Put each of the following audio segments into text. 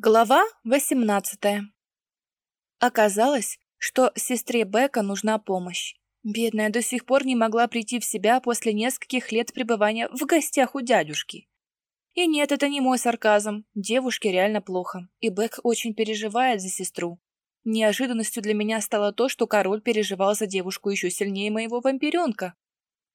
Глава 18 Оказалось, что сестре Бека нужна помощь. Бедная до сих пор не могла прийти в себя после нескольких лет пребывания в гостях у дядюшки. И нет, это не мой сарказм. Девушке реально плохо, и Бек очень переживает за сестру. Неожиданностью для меня стало то, что король переживал за девушку еще сильнее моего вампиренка.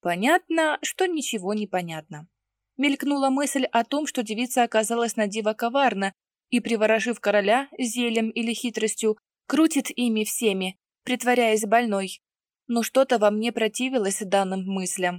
Понятно, что ничего не понятно. Мелькнула мысль о том, что девица оказалась на диво коварна и, приворожив короля зелем или хитростью, крутит ими всеми, притворяясь больной. Но что-то во мне противилось данным мыслям.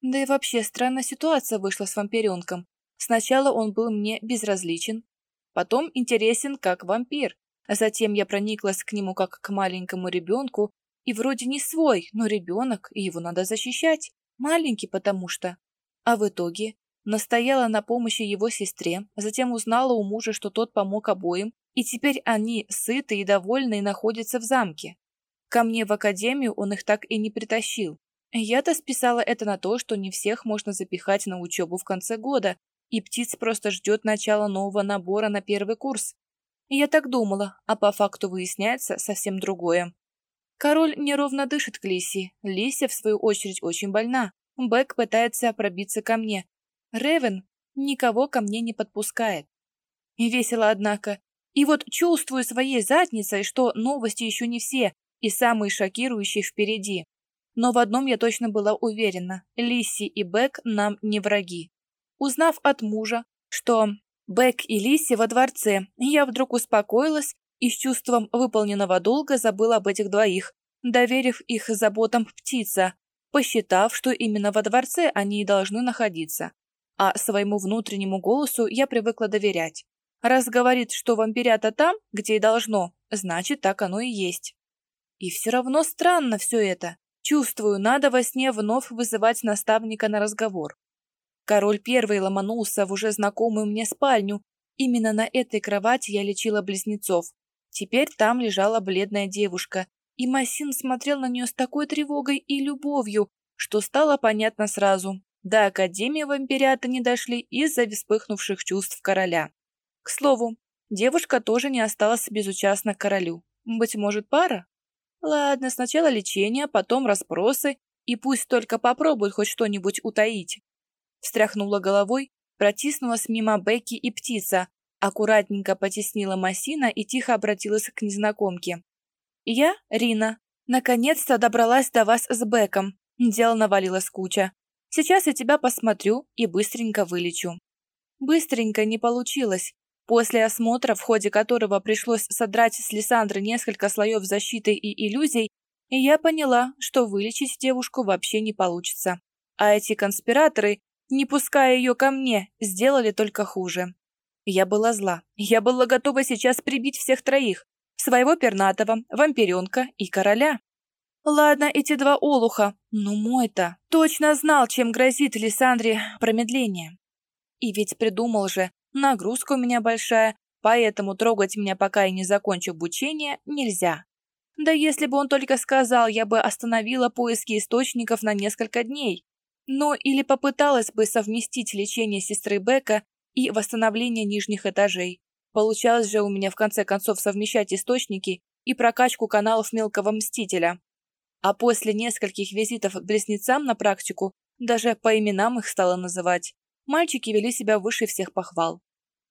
Да и вообще странная ситуация вышла с вампиренком. Сначала он был мне безразличен, потом интересен как вампир, а затем я прониклась к нему как к маленькому ребенку, и вроде не свой, но ребенок, и его надо защищать. Маленький потому что. А в итоге Настояла на помощи его сестре, затем узнала у мужа, что тот помог обоим, и теперь они, сыты и довольны, находятся в замке. Ко мне в академию он их так и не притащил. Я-то списала это на то, что не всех можно запихать на учебу в конце года, и птиц просто ждет начала нового набора на первый курс. Я так думала, а по факту выясняется совсем другое. Король неровно дышит к Лисе. Лися, в свою очередь, очень больна. Бэк пытается пробиться ко мне, Ревен никого ко мне не подпускает. Весело, однако. И вот чувствую своей задницей, что новости еще не все, и самые шокирующие впереди. Но в одном я точно была уверена. Лисси и Бек нам не враги. Узнав от мужа, что Бек и Лисси во дворце, я вдруг успокоилась и с чувством выполненного долга забыла об этих двоих, доверив их заботам птица, посчитав, что именно во дворце они и должны находиться а своему внутреннему голосу я привыкла доверять. Раз говорит, что вампирята там, где и должно, значит, так оно и есть. И все равно странно все это. Чувствую, надо во сне вновь вызывать наставника на разговор. Король первый ломанулся в уже знакомую мне спальню. Именно на этой кровати я лечила близнецов. Теперь там лежала бледная девушка, и Масин смотрел на нее с такой тревогой и любовью, что стало понятно сразу. До Академии вампирята не дошли из-за вспыхнувших чувств короля. К слову, девушка тоже не осталась безучастна королю. Быть может, пара? Ладно, сначала лечение, потом расспросы, и пусть только попробует хоть что-нибудь утаить. Встряхнула головой, протиснулась мимо Бекки и птица, аккуратненько потеснила Масина и тихо обратилась к незнакомке. «Я, Рина, наконец-то добралась до вас с Беком. Дел навалилась куча. Сейчас я тебя посмотрю и быстренько вылечу». Быстренько не получилось. После осмотра, в ходе которого пришлось содрать с Лиссандры несколько слоев защиты и иллюзий, я поняла, что вылечить девушку вообще не получится. А эти конспираторы, не пуская ее ко мне, сделали только хуже. Я была зла. Я была готова сейчас прибить всех троих. Своего пернатого, вампиренка и короля. Ладно, эти два олуха, но мой-то точно знал, чем грозит Лиссандре промедление. И ведь придумал же, нагрузка у меня большая, поэтому трогать меня, пока я не закончу обучение, нельзя. Да если бы он только сказал, я бы остановила поиски источников на несколько дней. Но или попыталась бы совместить лечение сестры Бека и восстановление нижних этажей. Получалось же у меня в конце концов совмещать источники и прокачку каналов мелкого мстителя. А после нескольких визитов к близнецам на практику даже по именам их стала называть. Мальчики вели себя выше всех похвал.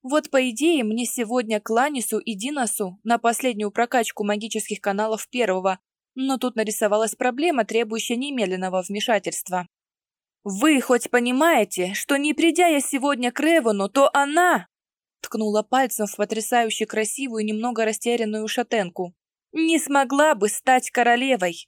Вот по идее мне сегодня к Ланису и Диносу на последнюю прокачку магических каналов первого, но тут нарисовалась проблема, требующая немедленного вмешательства. «Вы хоть понимаете, что не придя я сегодня к Ревону, то она...» ткнула пальцем в потрясающе красивую немного растерянную шатенку. «Не смогла бы стать королевой!»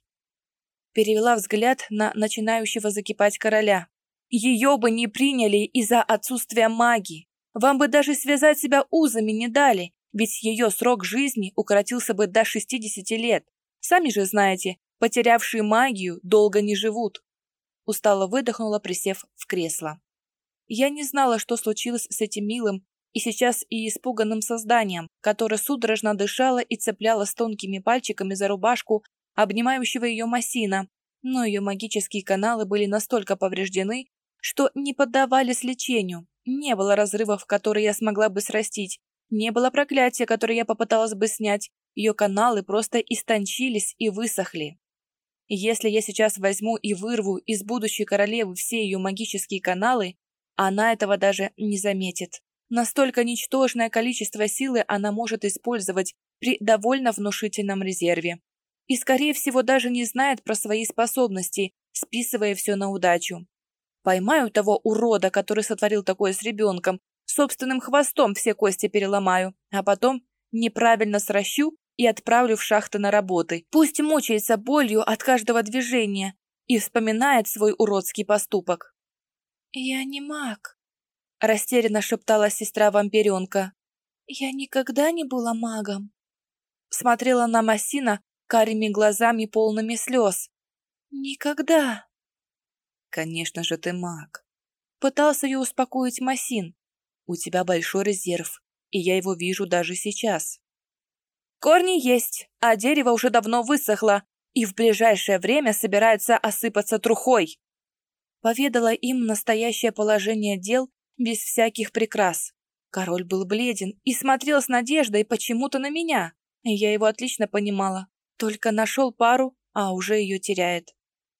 Перевела взгляд на начинающего закипать короля. Ее бы не приняли из-за отсутствия магии. Вам бы даже связать себя узами не дали, ведь ее срок жизни укоротился бы до 60 лет. Сами же знаете, потерявшие магию долго не живут. Устало выдохнула, присев в кресло. Я не знала, что случилось с этим милым и сейчас и испуганным созданием, которое судорожно дышало и цепляло тонкими пальчиками за рубашку обнимающего ее Массина, но ее магические каналы были настолько повреждены, что не поддавались лечению. Не было разрывов, которые я смогла бы срастить. Не было проклятия, которое я попыталась бы снять. Ее каналы просто истончились и высохли. Если я сейчас возьму и вырву из будущей королевы все ее магические каналы, она этого даже не заметит. Настолько ничтожное количество силы она может использовать при довольно внушительном резерве. И, скорее всего, даже не знает про свои способности, списывая все на удачу. Поймаю того урода, который сотворил такое с ребенком, собственным хвостом все кости переломаю, а потом неправильно сращу и отправлю в шахты на работы. Пусть мучается болью от каждого движения и вспоминает свой уродский поступок. «Я не маг», — растерянно шептала сестра-вампиренка. «Я никогда не была магом». Смотрела на Массина карими глазами полными слез. «Никогда». «Конечно же ты маг». Пытался ее успокоить Массин. «У тебя большой резерв, и я его вижу даже сейчас». «Корни есть, а дерево уже давно высохло и в ближайшее время собирается осыпаться трухой», поведала им настоящее положение дел без всяких прикрас. Король был бледен и смотрел с надеждой почему-то на меня. Я его отлично понимала. Только нашел пару, а уже ее теряет.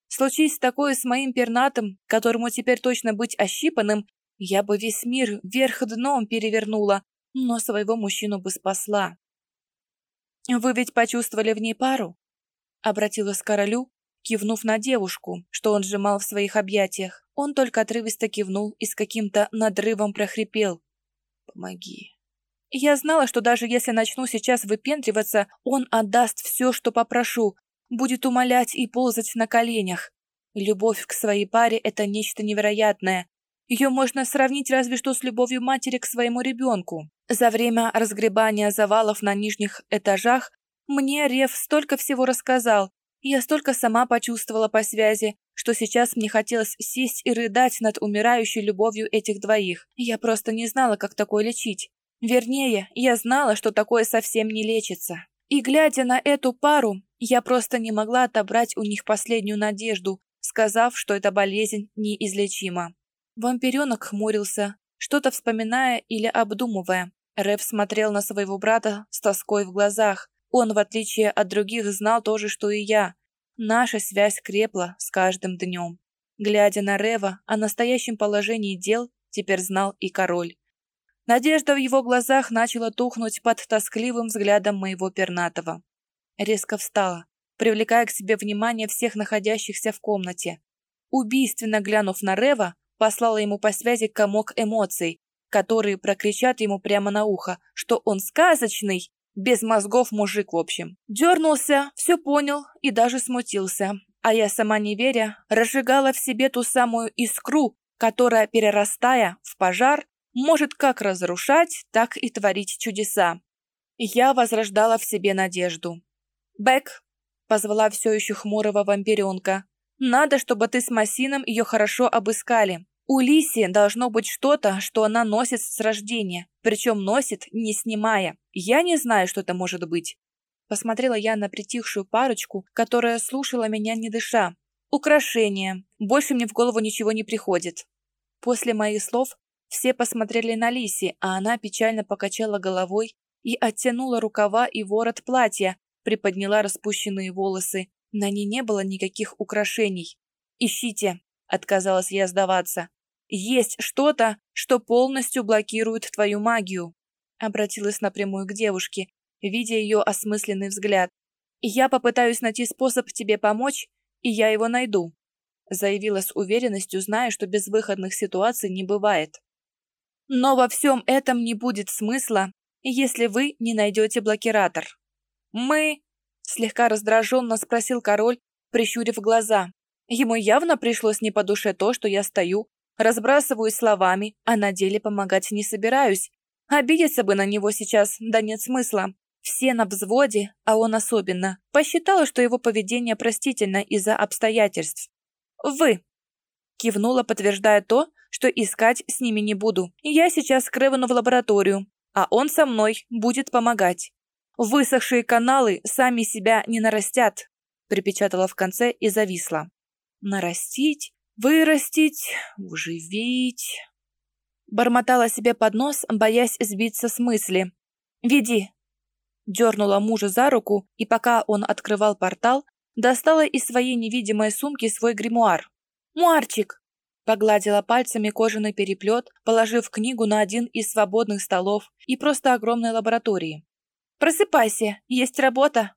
Случись такое с моим пернатым, которому теперь точно быть ощипанным, я бы весь мир вверх дном перевернула, но своего мужчину бы спасла. «Вы ведь почувствовали в ней пару?» Обратилась к королю, кивнув на девушку, что он сжимал в своих объятиях. Он только отрывисто кивнул и с каким-то надрывом прохрипел. «Помоги». Я знала, что даже если начну сейчас выпендриваться, он отдаст все, что попрошу, будет умолять и ползать на коленях. Любовь к своей паре – это нечто невероятное. Ее можно сравнить разве что с любовью матери к своему ребенку. За время разгребания завалов на нижних этажах мне Рев столько всего рассказал, я столько сама почувствовала по связи, что сейчас мне хотелось сесть и рыдать над умирающей любовью этих двоих. Я просто не знала, как такое лечить. Вернее, я знала, что такое совсем не лечится. И глядя на эту пару, я просто не могла отобрать у них последнюю надежду, сказав, что эта болезнь неизлечима. Вампиренок хмурился, что-то вспоминая или обдумывая. Рэв смотрел на своего брата с тоской в глазах, он, в отличие от других, знал то же, что и я. Наша связь крепла с каждым днем. Глядя на Рева, о настоящем положении дел теперь знал и король. Надежда в его глазах начала тухнуть под тоскливым взглядом моего пернатого. Резко встала, привлекая к себе внимание всех находящихся в комнате. Убийственно глянув на Рева, послала ему по связи комок эмоций, которые прокричат ему прямо на ухо, что он сказочный без мозгов мужик, в общем. Дернулся, все понял и даже смутился. А я, сама не веря, разжигала в себе ту самую искру, которая, перерастая в пожар, может как разрушать, так и творить чудеса. Я возрождала в себе надежду. «Бэк!» — позвала все еще хмурого вампиренка. «Надо, чтобы ты с Масином ее хорошо обыскали. У Лиси должно быть что-то, что она носит с рождения, причем носит, не снимая. Я не знаю, что это может быть. Посмотрела я на притихшую парочку, которая слушала меня не дыша. Украшение. Больше мне в голову ничего не приходит. После моих слов все посмотрели на Лиси, а она печально покачала головой и оттянула рукава и ворот платья, приподняла распущенные волосы. На ней не было никаких украшений. «Ищите», — отказалась я сдаваться. Есть что-то, что полностью блокирует твою магию. Обратилась напрямую к девушке, видя ее осмысленный взгляд. Я попытаюсь найти способ тебе помочь, и я его найду. Заявила с уверенностью, зная, что безвыходных ситуаций не бывает. Но во всем этом не будет смысла, если вы не найдете блокиратор. Мы... Слегка раздраженно спросил король, прищурив глаза. Ему явно пришлось не по душе то, что я стою Разбрасываюсь словами, а на деле помогать не собираюсь. Обидеться бы на него сейчас, да нет смысла. Все на взводе, а он особенно. Посчитала, что его поведение простительно из-за обстоятельств. «Вы!» Кивнула, подтверждая то, что искать с ними не буду. Я сейчас к Ревану в лабораторию, а он со мной будет помогать. Высохшие каналы сами себя не нарастят, припечатала в конце и зависла. Нарастить? Вырастить, уживить. Бормотала себе под нос, боясь сбиться с мысли. Веди!» Дернула мужа за руку, и пока он открывал портал, достала из своей невидимой сумки свой гримуар. «Муарчик!» Погладила пальцами кожаный переплет, положив книгу на один из свободных столов и просто огромной лаборатории. «Просыпайся, есть работа!»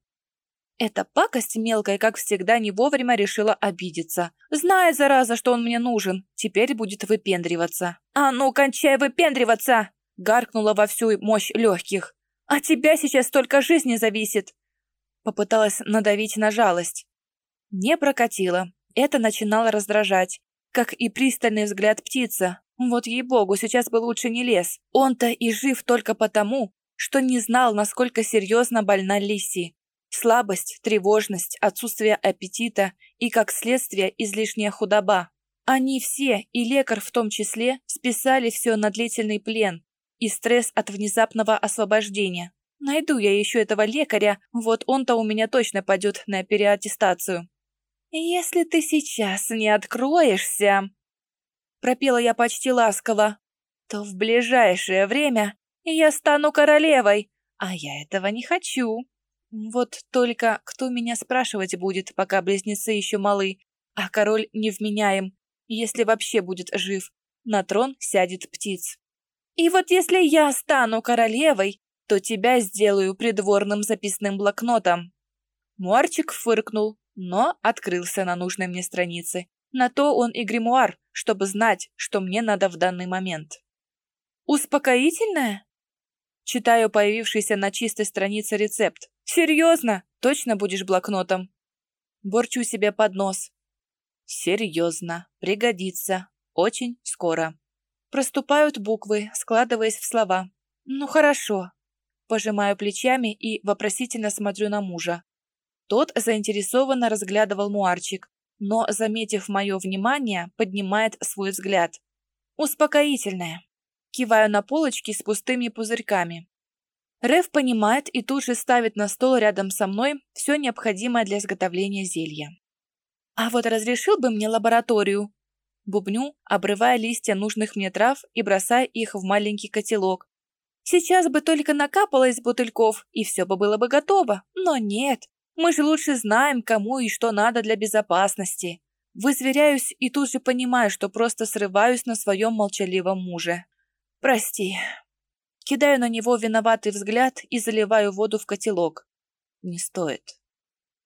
Эта пакость мелкая, как всегда, не вовремя решила обидеться. Зная, зараза, что он мне нужен, теперь будет выпендриваться. «А ну, кончай выпендриваться!» Гаркнула во всю мощь легких. «От тебя сейчас столько жизни зависит!» Попыталась надавить на жалость. Не прокатило. Это начинало раздражать как и пристальный взгляд птица. Вот ей-богу, сейчас бы лучше не лез. Он-то и жив только потому, что не знал, насколько серьезно больна Лиси. Слабость, тревожность, отсутствие аппетита и, как следствие, излишняя худоба. Они все, и лекарь в том числе, списали все на длительный плен и стресс от внезапного освобождения. Найду я еще этого лекаря, вот он-то у меня точно пойдет на переаттестацию. «Если ты сейчас не откроешься», — пропела я почти ласково, «то в ближайшее время я стану королевой, а я этого не хочу. Вот только кто меня спрашивать будет, пока близнецы еще малы, а король невменяем, если вообще будет жив. На трон сядет птиц. И вот если я стану королевой, то тебя сделаю придворным записным блокнотом». Муарчик фыркнул, но открылся на нужной мне странице. На то он и гримуар, чтобы знать, что мне надо в данный момент. «Успокоительное?» Читаю появившийся на чистой странице рецепт. «Серьезно? Точно будешь блокнотом?» Борчу себе под нос. «Серьезно. Пригодится. Очень скоро». Проступают буквы, складываясь в слова. «Ну хорошо». Пожимаю плечами и вопросительно смотрю на мужа. Тот заинтересованно разглядывал муарчик, но, заметив мое внимание, поднимает свой взгляд. «Успокоительное». Киваю на полочки с пустыми пузырьками. Рев понимает и тут же ставит на стол рядом со мной все необходимое для изготовления зелья. «А вот разрешил бы мне лабораторию?» Бубню, обрывая листья нужных мне трав и бросая их в маленький котелок. «Сейчас бы только накапало из бутыльков, и все бы было бы готово, но нет. Мы же лучше знаем, кому и что надо для безопасности. Вызверяюсь и тут же понимаю, что просто срываюсь на своем молчаливом муже. Прости. Кидаю на него виноватый взгляд и заливаю воду в котелок. Не стоит.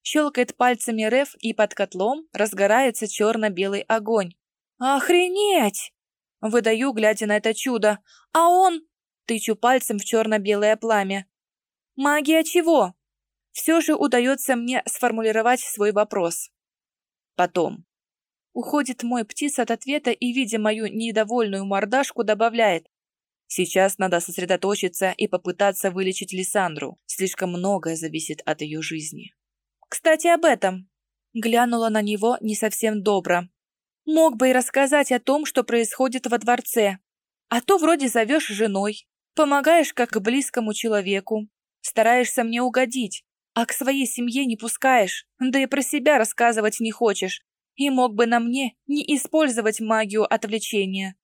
Щелкает пальцами Реф, и под котлом разгорается черно-белый огонь. «Охренеть!» Выдаю, глядя на это чудо. «А он...» Тычу пальцем в черно-белое пламя. «Магия чего?» Все же удается мне сформулировать свой вопрос. Потом. Уходит мой птиц от ответа и, видя мою недовольную мордашку, добавляет. Сейчас надо сосредоточиться и попытаться вылечить Лиссандру. Слишком многое зависит от ее жизни. Кстати, об этом. Глянула на него не совсем добро. Мог бы и рассказать о том, что происходит во дворце. А то вроде зовешь женой, помогаешь как близкому человеку, стараешься мне угодить, а к своей семье не пускаешь, да и про себя рассказывать не хочешь. И мог бы на мне не использовать магию отвлечения.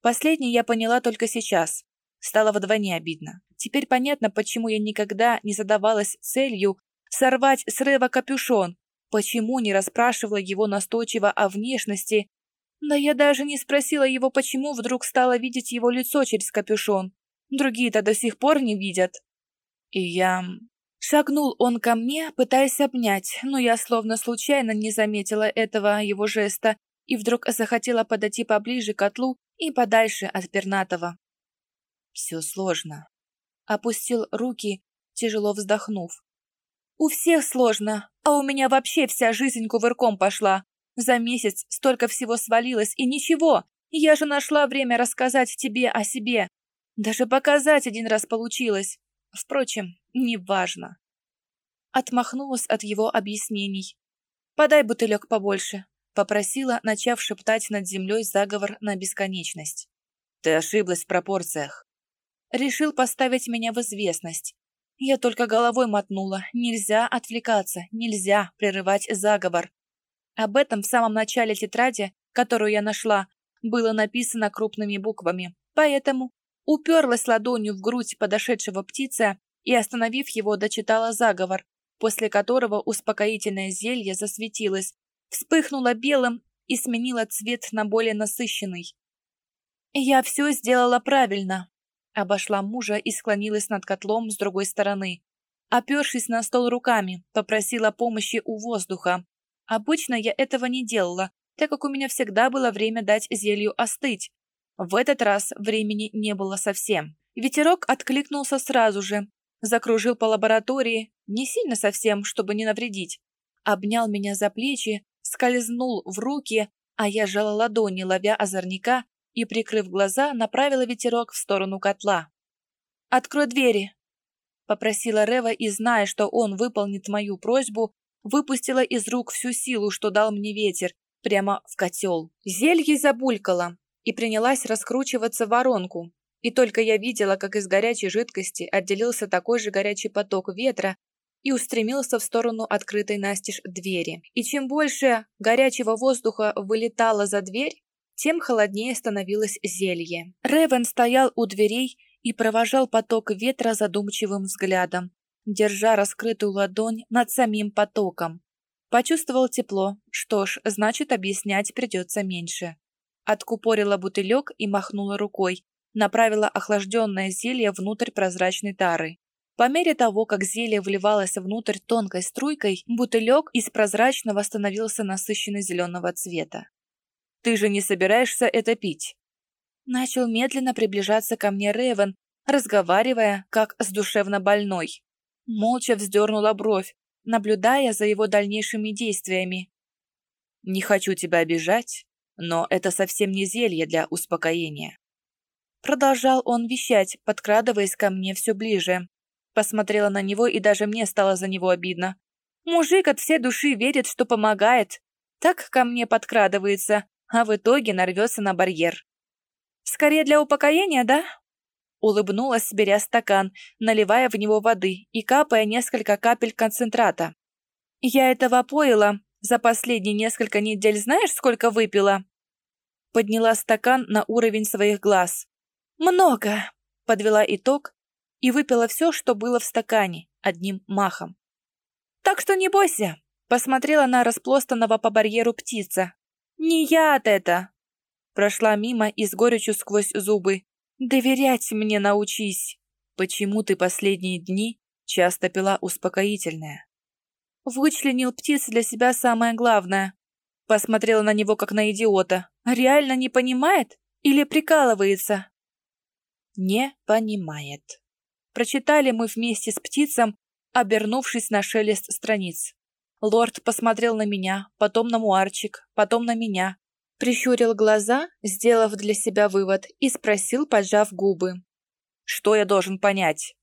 Последнее я поняла только сейчас. Стало вдвойне обидно. Теперь понятно, почему я никогда не задавалась целью сорвать с Рева капюшон, почему не расспрашивала его настойчиво о внешности. Да я даже не спросила его, почему вдруг стала видеть его лицо через капюшон. Другие-то до сих пор не видят. И я Шагнул он ко мне, пытаясь обнять, но я словно случайно не заметила этого его жеста и вдруг захотела подойти поближе к котлу и подальше от пернатого. Все сложно. Опустил руки, тяжело вздохнув. У всех сложно, а у меня вообще вся жизнь кувырком пошла. За месяц столько всего свалилось, и ничего, я же нашла время рассказать тебе о себе. Даже показать один раз получилось. Впрочем, неважно. Отмахнулась от его объяснений. «Подай бутылек побольше», — попросила, начав шептать над землей заговор на бесконечность. «Ты ошиблась в пропорциях». Решил поставить меня в известность. Я только головой мотнула. Нельзя отвлекаться, нельзя прерывать заговор. Об этом в самом начале тетради, которую я нашла, было написано крупными буквами. Поэтому уперлась ладонью в грудь подошедшего птица и, остановив его, дочитала заговор, после которого успокоительное зелье засветилось, вспыхнуло белым и сменило цвет на более насыщенный. «Я все сделала правильно», — обошла мужа и склонилась над котлом с другой стороны. Опершись на стол руками, попросила помощи у воздуха. Обычно я этого не делала, так как у меня всегда было время дать зелью остыть. В этот раз времени не было совсем. Ветерок откликнулся сразу же, закружил по лаборатории, не сильно совсем, чтобы не навредить. Обнял меня за плечи, скользнул в руки, а я жала ладони, ловя озорника, и, прикрыв глаза, направила ветерок в сторону котла. «Открой двери!» — попросила Рева, и, зная, что он выполнит мою просьбу, выпустила из рук всю силу, что дал мне ветер, прямо в котел. Зелье забулькало и принялась раскручиваться воронку, и только я видела, как из горячей жидкости отделился такой же горячий поток ветра и устремился в сторону открытой настежь двери. И чем больше горячего воздуха вылетало за дверь, тем холоднее становилось зелье. Ревен стоял у дверей и провожал поток ветра задумчивым взглядом, держа раскрытую ладонь над самим потоком. Почувствовал тепло, что ж, значит, объяснять придется меньше. Откупорила бутылек и махнула рукой, направила охлажденное зелье внутрь прозрачной тары. По мере того, как зелье вливалось внутрь тонкой струйкой, бутылек из прозрачного становился насыщенно зеленого цвета. «Ты же не собираешься это пить?» Начал медленно приближаться ко мне Ревен, разговаривая, как с душевно больной. Молча вздернула бровь, наблюдая за его дальнейшими действиями. «Не хочу тебя обижать, но это совсем не зелье для успокоения. Продолжал он вещать, подкрадываясь ко мне все ближе. Посмотрела на него, и даже мне стало за него обидно. Мужик от всей души верит, что помогает. Так ко мне подкрадывается, а в итоге нарвется на барьер. «Скорее для упокоения, да?» Улыбнулась, беря стакан, наливая в него воды и капая несколько капель концентрата. «Я этого поила. За последние несколько недель знаешь, сколько выпила?» Подняла стакан на уровень своих глаз. «Много!» — подвела итог и выпила все, что было в стакане, одним махом. «Так что не бойся!» — посмотрела на расплостанного по барьеру птица. «Не яд это!» Прошла мимо и с горечью сквозь зубы. «Доверять мне научись!» «Почему ты последние дни часто пила успокоительное?» Вычленил птиц для себя самое главное. Посмотрела на него, как на идиота. Реально не понимает? Или прикалывается? не понимает. Прочитали мы вместе с птицем, обернувшись на шелест страниц. Лорд посмотрел на меня, потом на Муарчик, потом на меня, прищурил глаза, сделав для себя вывод, и спросил, поджав губы. «Что я должен понять?»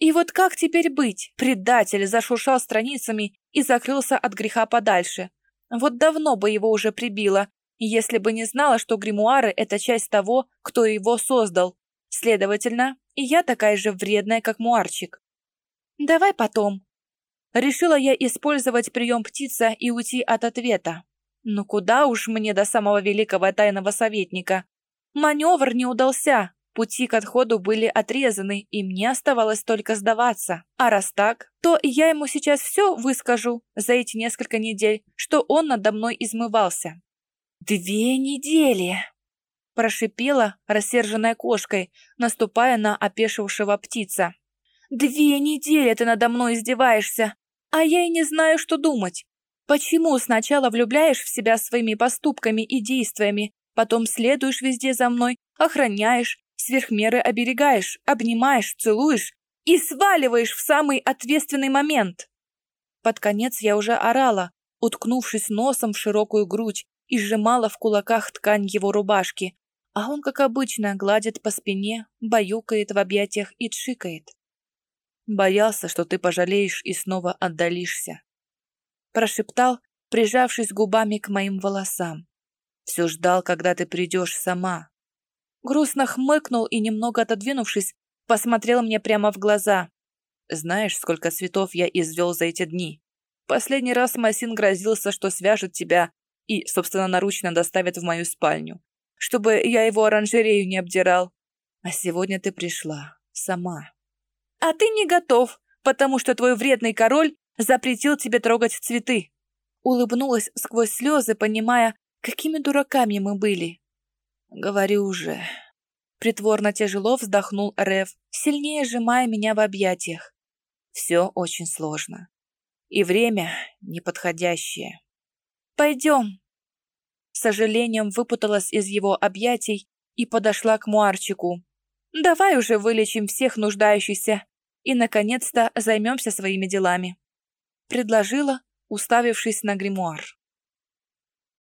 И вот как теперь быть? Предатель зашуршал страницами и закрылся от греха подальше. Вот давно бы его уже прибило, если бы не знала, что гримуары — это часть того, кто его создал, Следовательно, и я такая же вредная, как Муарчик. Давай потом. Решила я использовать прием птица и уйти от ответа. Ну куда уж мне до самого великого тайного советника. Маневр не удался, пути к отходу были отрезаны, и мне оставалось только сдаваться. А раз так, то я ему сейчас все выскажу за эти несколько недель, что он надо мной измывался. Две недели! прошипела рассерженная кошкой, наступая на опешившего птица. «Две недели ты надо мной издеваешься, а я и не знаю, что думать. Почему сначала влюбляешь в себя своими поступками и действиями, потом следуешь везде за мной, охраняешь, сверх меры оберегаешь, обнимаешь, целуешь и сваливаешь в самый ответственный момент?» Под конец я уже орала, уткнувшись носом в широкую грудь и сжимала в кулаках ткань его рубашки, а он, как обычно, гладит по спине, баюкает в объятиях и чикает. Боялся, что ты пожалеешь и снова отдалишься. Прошептал, прижавшись губами к моим волосам. Все ждал, когда ты придешь сама. Грустно хмыкнул и, немного отодвинувшись, посмотрел мне прямо в глаза. Знаешь, сколько цветов я извел за эти дни? Последний раз Масин грозился, что свяжет тебя и, собственно, наручно доставит в мою спальню чтобы я его оранжерею не обдирал. А сегодня ты пришла. Сама. А ты не готов, потому что твой вредный король запретил тебе трогать цветы. Улыбнулась сквозь слезы, понимая, какими дураками мы были. Говорю уже. Притворно тяжело вздохнул Рев, сильнее сжимая меня в объятиях. Все очень сложно. И время неподходящее. Пойдем. Сожалением выпуталась из его объятий и подошла к Муарчику. Давай уже вылечим всех нуждающихся и, наконец-то, займемся своими делами. Предложила, уставившись на гримуар.